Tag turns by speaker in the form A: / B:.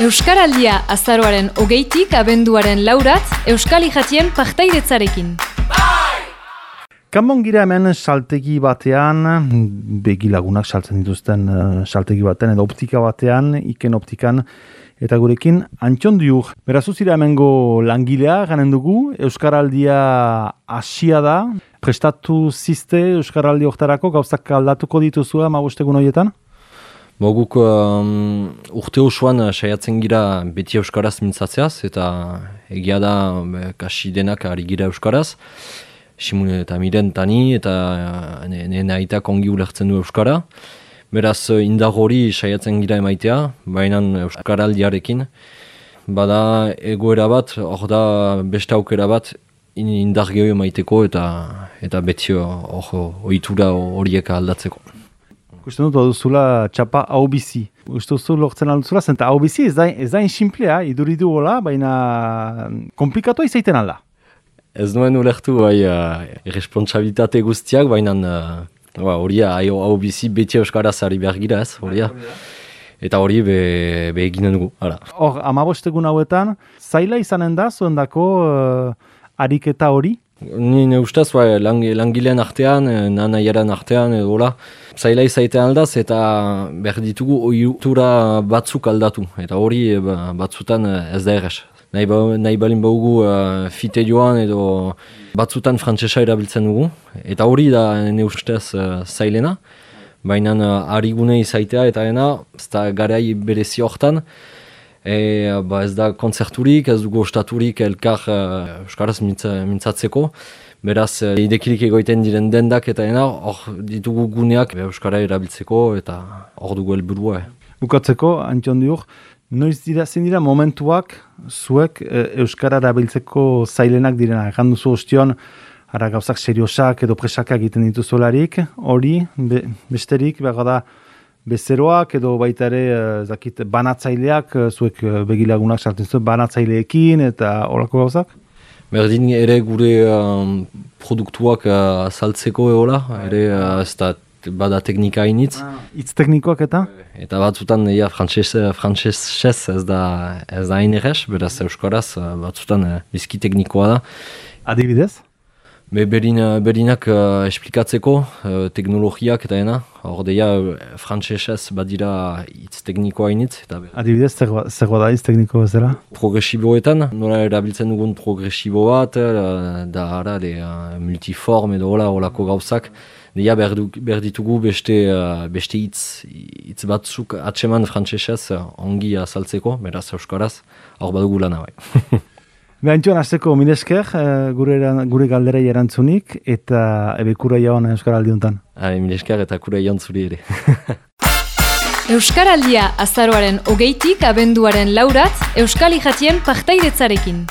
A: Euskaraldia azaroaren hogeitik abenduaren laurat Euskal Ijatien partaidetzarekin.
B: Kanbon gira hemen saltegi batean, begilagunak saltzen dituzten uh, saltegi batean, edo optika batean, iken optikan, eta gurekin antxon diur. Beraz uzira hemengo langilea ganen dugu, Euskaraldia asia da, prestatu ziste Euskaraldi oktarako, gauzak aldatuko dituzua magostegun horietan?
C: Boguk um, urte osoan saiatzen gira beti Euskaraz mintzatzeaz, eta egia da be, kasi denak ari gira Euskaraz. Simune eta miren tani eta nena aitak ongi ulertzen du Euskara. Beraz indar hori saiatzen gira emaitea, baina Euskaraldiarekin. Bada egoera bat, hor da beste aukera bat, indar gehiago emaiteko eta eta beti hor ohitura horiek aldatzeko.
B: Gusten dut duzula txapa hau bizi. Gusten duzu lortzen alduzula, zenta hau bizi ez da, ez da insimplea, iduridu hola, baina komplikatu izaiten alda.
C: Ez nuen ulertu bai, uh, irresponsabilitate guztiak, baina uh, hori hau bizi beti euskaraz ari behar gira ez, hori Eta hori be, be eginen dugu.
B: Hor, amabostegun hauetan, zaila izanen da, zuen dako uh, ariketa hori?
C: Ni ne ustaz, bai, lang, langilean artean, nana jaran artean, edo hola, zaila izaiten aldaz eta behar ditugu oiutura batzuk aldatu. Eta hori ba, batzutan ez da errez. Nahi, ba, nahi balin baugu uh, fite joan edo batzutan frantzesa erabiltzen dugu. Eta hori da ne ustez uh, zailena. Baina uh, arigune izaitea eta ena, ez da garai berezi hortan. E, ba ez da konzerturik, ez dugu ostaturik elkar uh, Euskaraz mintzatzeko. Beraz, uh, idekirik egoiten diren dendak eta ena, hor ditugu guneak Euskara erabiltzeko eta hor dugu helburua. Eh.
B: Bukatzeko, antxon diur, noiz dira, zen dira momentuak zuek e, Euskara erabiltzeko zailenak direna. Egan duzu ostion, ara gauzak seriosak edo presaka egiten dituzularik, hori, besterik, behar da, bezeroak edo baita ere eh, zakit, banatzaileak, eh, zuek eh, begilagunak sartzen zuen, banatzaileekin eta horako gauzak?
C: Berdin ere gure um, produktuak uh, eola, ere ez da bada teknika initz.
B: Ah, itz teknikoak eta?
C: Eta batzutan, ja, frantxez ez da ez da inerrez, beraz euskaraz, batzutan bizki teknikoa da.
B: Adibidez?
C: Be, berina, berinak uh, esplikatzeko uh, teknologiak eta ena, hor deia uh, frantzesez badira hitz teknikoa initz. Eta
B: Adibidez, zer da hitz tekniko zera?
C: Progresiboetan, nola erabiltzen dugun progresibo bat, uh, da ara, de, uh, multiform edo hola, holako gauzak. Deia behar ditugu beste, uh, beste hitz, hitz batzuk atseman frantzesez uh, ongi azaltzeko, beraz euskaraz, hor badugu lana bai.
B: Behantxoan, azteko minesker, uh, gure, gure galderei erantzunik, eta ebekura jaoan Euskaraldi honetan.
C: Hai, minesker eta kura jaoan zuri ere.
A: Euskaraldia azaroaren hogeitik abenduaren laurat, Euskal Ijatien partaidetzarekin.